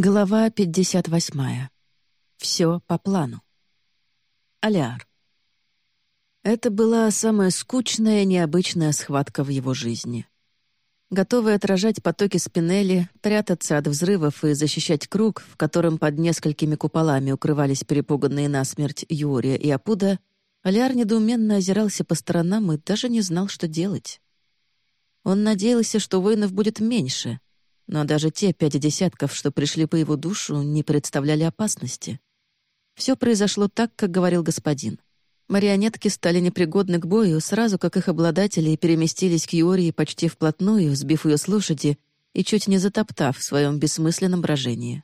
Глава 58. Все по плану. Аляр. Это была самая скучная, необычная схватка в его жизни. Готовый отражать потоки спинели, прятаться от взрывов и защищать круг, в котором под несколькими куполами укрывались перепуганные насмерть Юрия и Апуда, Аляр недоуменно озирался по сторонам и даже не знал, что делать. Он надеялся, что воинов будет меньше — но даже те пять десятков, что пришли по его душу, не представляли опасности. Все произошло так, как говорил господин. Марионетки стали непригодны к бою сразу, как их обладатели переместились к Юрии почти вплотную, сбив ее с лошади и чуть не затоптав в своем бессмысленном брожении.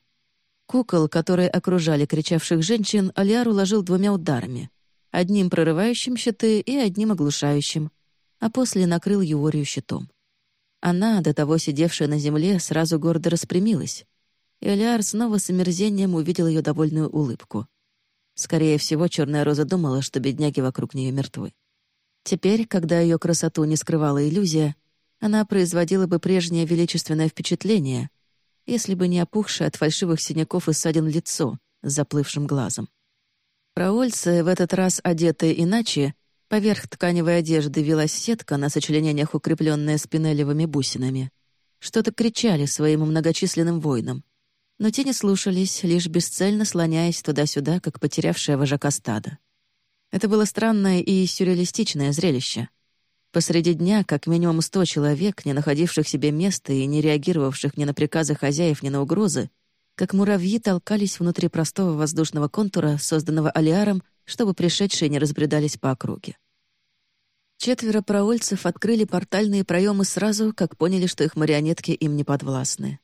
Кукол, которые окружали кричавших женщин, Алиар уложил двумя ударами. Одним прорывающим щиты и одним оглушающим, а после накрыл Юорию щитом. Она, до того сидевшая на земле, сразу гордо распрямилась. И Элиар снова с омерзением увидел ее довольную улыбку. Скорее всего, черная роза думала, что бедняги вокруг нее мертвы. Теперь, когда ее красоту не скрывала иллюзия, она производила бы прежнее величественное впечатление, если бы не опухшее от фальшивых синяков и ссадин лицо с заплывшим глазом. Проольцы, в этот раз одетые иначе, Поверх тканевой одежды велась сетка на сочленениях, укрепленная спинелевыми бусинами. Что-то кричали своим многочисленным воинам. Но те не слушались, лишь бесцельно слоняясь туда-сюда, как потерявшая вожака стада. Это было странное и сюрреалистичное зрелище. Посреди дня как минимум сто человек, не находивших себе места и не реагировавших ни на приказы хозяев, ни на угрозы, как муравьи толкались внутри простого воздушного контура, созданного Алиаром, чтобы пришедшие не разбредались по округе. Четверо проольцев открыли портальные проемы сразу, как поняли, что их марионетки им не подвластны.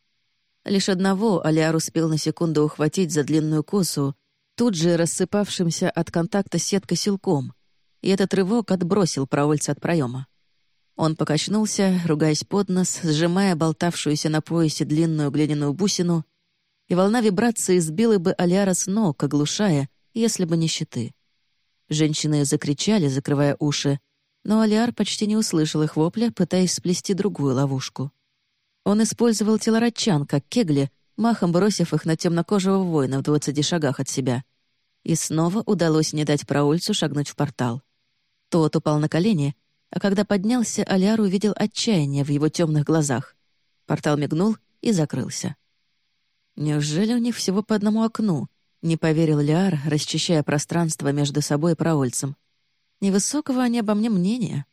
Лишь одного Алиар успел на секунду ухватить за длинную косу, тут же рассыпавшимся от контакта сеткой силком, и этот рывок отбросил проольца от проема. Он покачнулся, ругаясь под нос, сжимая болтавшуюся на поясе длинную глиняную бусину, и волна вибрации сбила бы Алиара с ног, оглушая, если бы не щиты. Женщины закричали, закрывая уши, но Алиар почти не услышал их вопля, пытаясь сплести другую ловушку. Он использовал телородчан, как кегли, махом бросив их на темнокожего воина в двадцати шагах от себя. И снова удалось не дать проульцу шагнуть в портал. Тот упал на колени, а когда поднялся, Алиар увидел отчаяние в его темных глазах. Портал мигнул и закрылся. «Неужели у них всего по одному окну?» — не поверил Лиар, расчищая пространство между собой и проульцем. Невысокого они обо мне мнения.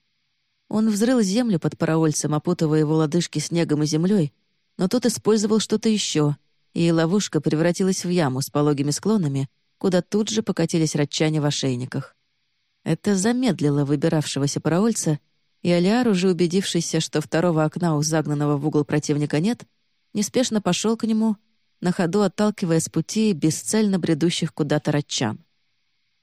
Он взрыл землю под параольцем, опутывая его лодыжки снегом и землей, но тот использовал что-то еще, и ловушка превратилась в яму с пологими склонами, куда тут же покатились ратчане в ошейниках. Это замедлило выбиравшегося параольца, и Алиар, уже убедившийся, что второго окна у загнанного в угол противника нет, неспешно пошел к нему, на ходу отталкивая с пути бесцельно бредущих куда-то ратчан.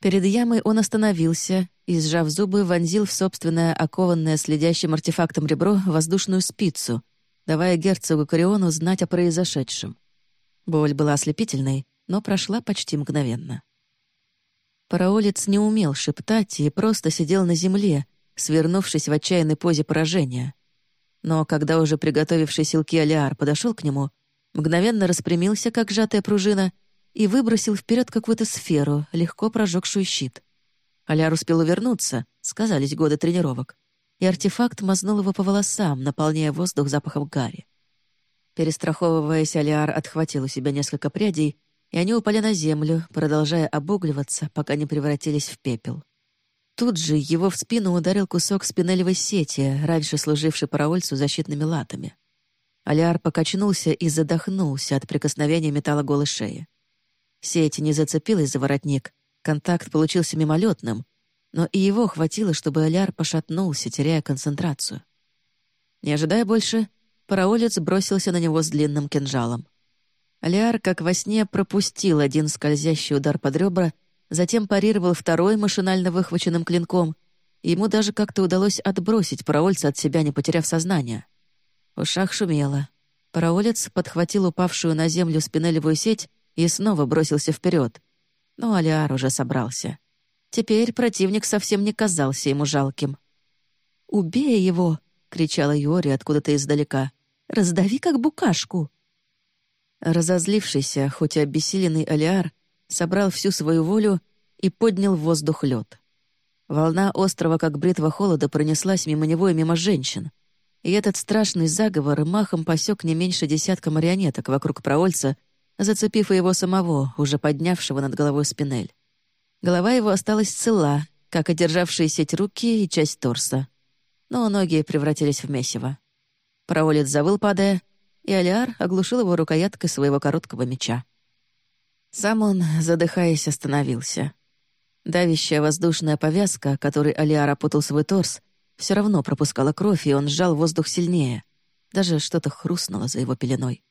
Перед ямой он остановился и, сжав зубы, вонзил в собственное окованное следящим артефактом ребро воздушную спицу, давая герцогу Кориону знать о произошедшем. Боль была ослепительной, но прошла почти мгновенно. Параолец не умел шептать и просто сидел на земле, свернувшись в отчаянной позе поражения. Но когда уже приготовивший силки Алиар подошел к нему, мгновенно распрямился, как сжатая пружина — и выбросил вперед какую-то сферу, легко прожегшую щит. Аляр успел увернуться, сказались годы тренировок, и артефакт мазнул его по волосам, наполняя воздух запахом гари. Перестраховываясь, Алиар отхватил у себя несколько прядей, и они упали на землю, продолжая обугливаться, пока не превратились в пепел. Тут же его в спину ударил кусок спинелевой сети, раньше служивший параольцу защитными латами. Алиар покачнулся и задохнулся от прикосновения металла голой шеи. Сеть не зацепилась за воротник, контакт получился мимолетным, но и его хватило, чтобы Аляр пошатнулся, теряя концентрацию. Не ожидая больше, параолец бросился на него с длинным кинжалом. Аляр, как во сне, пропустил один скользящий удар под ребра, затем парировал второй машинально выхваченным клинком, и ему даже как-то удалось отбросить параольца от себя, не потеряв сознание. В ушах шумело. Параолец подхватил упавшую на землю спинелевую сеть и снова бросился вперед. Но Алиар уже собрался. Теперь противник совсем не казался ему жалким. «Убей его!» — кричала Юори откуда-то издалека. «Раздави, как букашку!» Разозлившийся, хоть и обессиленный Алиар, собрал всю свою волю и поднял в воздух лед. Волна острова, как бритва холода, пронеслась мимо него и мимо женщин. И этот страшный заговор махом посек не меньше десятка марионеток вокруг проольца, зацепив его самого, уже поднявшего над головой спинель. Голова его осталась цела, как одержавшие сеть руки и часть торса. Но ноги превратились в месиво. Проолец завыл, падая, и Алиар оглушил его рукояткой своего короткого меча. Сам он, задыхаясь, остановился. Давящая воздушная повязка, которой Алиар опутал свой торс, все равно пропускала кровь, и он сжал воздух сильнее. Даже что-то хрустнуло за его пеленой.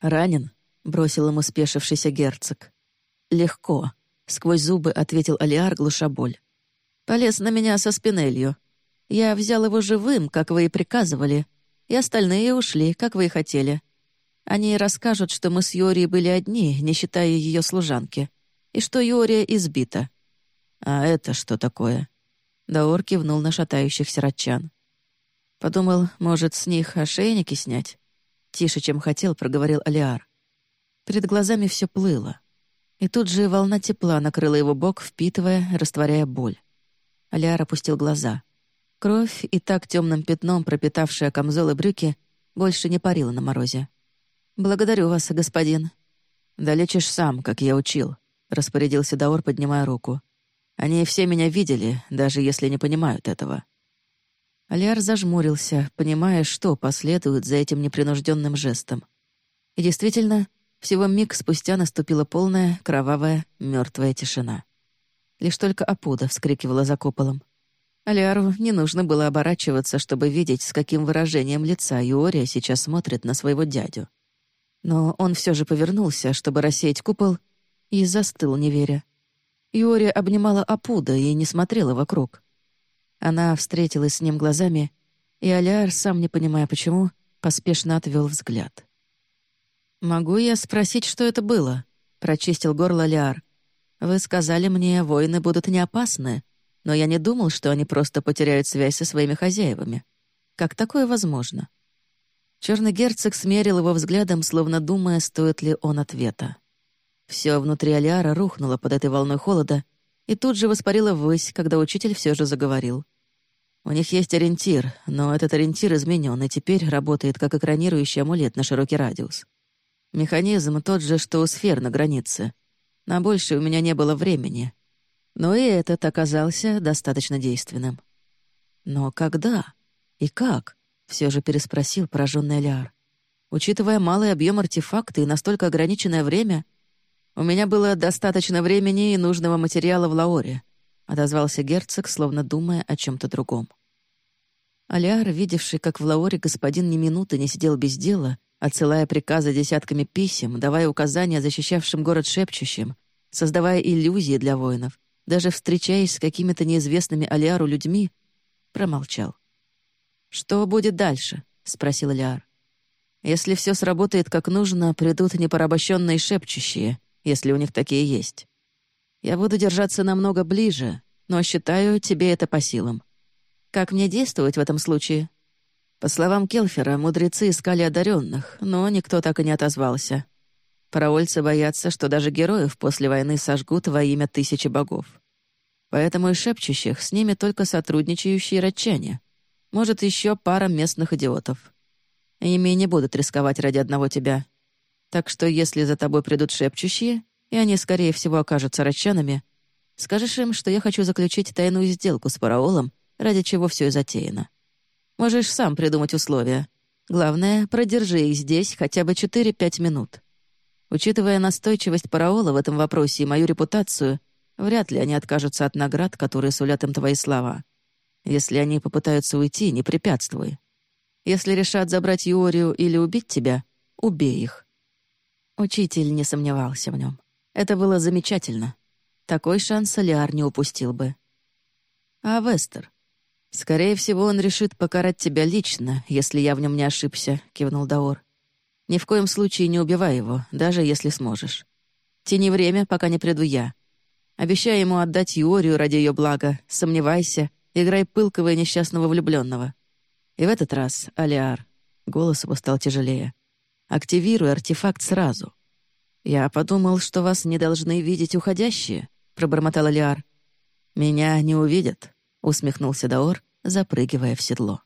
«Ранен?» — бросил ему спешившийся герцог. «Легко», — сквозь зубы ответил Алиар, глуша боль. «Полез на меня со спинелью. Я взял его живым, как вы и приказывали, и остальные ушли, как вы и хотели. Они расскажут, что мы с Йорией были одни, не считая ее служанки, и что Йория избита. А это что такое?» Даор кивнул на шатающихся ратчан. Подумал, может, с них ошейники снять? Тише, чем хотел, проговорил Алиар. Перед глазами все плыло. И тут же волна тепла накрыла его бок, впитывая, растворяя боль. Алиар опустил глаза. Кровь, и так темным пятном пропитавшая камзол и брюки, больше не парила на морозе. «Благодарю вас, господин». «Долечишь сам, как я учил», — распорядился Даор, поднимая руку. «Они все меня видели, даже если не понимают этого». Алиар зажмурился, понимая, что последует за этим непринужденным жестом. И действительно, всего миг спустя наступила полная, кровавая, мертвая тишина. Лишь только Апуда вскрикивала за куполом. Алиару не нужно было оборачиваться, чтобы видеть, с каким выражением лица Юория сейчас смотрит на своего дядю. Но он все же повернулся, чтобы рассеять купол, и застыл, не веря. Юория обнимала Апуда и не смотрела вокруг. Она встретилась с ним глазами, и Алиар, сам не понимая почему, поспешно отвел взгляд. «Могу я спросить, что это было?» — прочистил горло Алиар. «Вы сказали мне, воины будут не опасны, но я не думал, что они просто потеряют связь со своими хозяевами. Как такое возможно? Черный герцог смерил его взглядом, словно думая, стоит ли он ответа. Все внутри Алиара рухнуло под этой волной холода и тут же воспарило ввысь, когда учитель все же заговорил. У них есть ориентир, но этот ориентир изменен и теперь работает как экранирующий амулет на широкий радиус. Механизм тот же, что у сфер на границе. На больше у меня не было времени, но и этот оказался достаточно действенным. «Но когда? И как?» — все же переспросил пораженный Аляр. «Учитывая малый объем артефакта и настолько ограниченное время, у меня было достаточно времени и нужного материала в Лаоре», — отозвался герцог, словно думая о чем то другом. Аляр, видевший, как в Лаоре господин ни минуты не сидел без дела, отсылая приказы десятками писем, давая указания защищавшим город шепчущим, создавая иллюзии для воинов, даже встречаясь с какими-то неизвестными Алиару людьми, промолчал. «Что будет дальше?» — спросил Алиар. «Если все сработает как нужно, придут непорабощенные шепчущие, если у них такие есть. Я буду держаться намного ближе, но считаю, тебе это по силам. Как мне действовать в этом случае?» По словам Келфера, мудрецы искали одаренных, но никто так и не отозвался. Параольцы боятся, что даже героев после войны сожгут во имя тысячи богов. Поэтому и шепчущих с ними только сотрудничающие ратчане. Может, еще пара местных идиотов. Ими не будут рисковать ради одного тебя. Так что если за тобой придут шепчущие, и они, скорее всего, окажутся ратчанами, скажешь им, что я хочу заключить тайную сделку с параолом, ради чего все и затеяно. Можешь сам придумать условия. Главное, продержи их здесь хотя бы 4-5 минут. Учитывая настойчивость Параола в этом вопросе и мою репутацию, вряд ли они откажутся от наград, которые сулят им твои слова. Если они попытаются уйти, не препятствуй. Если решат забрать Юорию или убить тебя, убей их». Учитель не сомневался в нем. Это было замечательно. Такой шанс Алиар не упустил бы. А Вестер? Скорее всего, он решит покарать тебя лично, если я в нем не ошибся, кивнул Даор. Ни в коем случае не убивай его, даже если сможешь. Тяни время, пока не приду я. Обещай ему отдать Юорию ради ее блага. Сомневайся, играй пылкого и несчастного влюбленного. И в этот раз, Алиар, голос его стал тяжелее. Активируй артефакт сразу». «Я подумал, что вас не должны видеть уходящие», — пробормотал Алиар. «Меня не увидят», — усмехнулся Даор, запрыгивая в седло.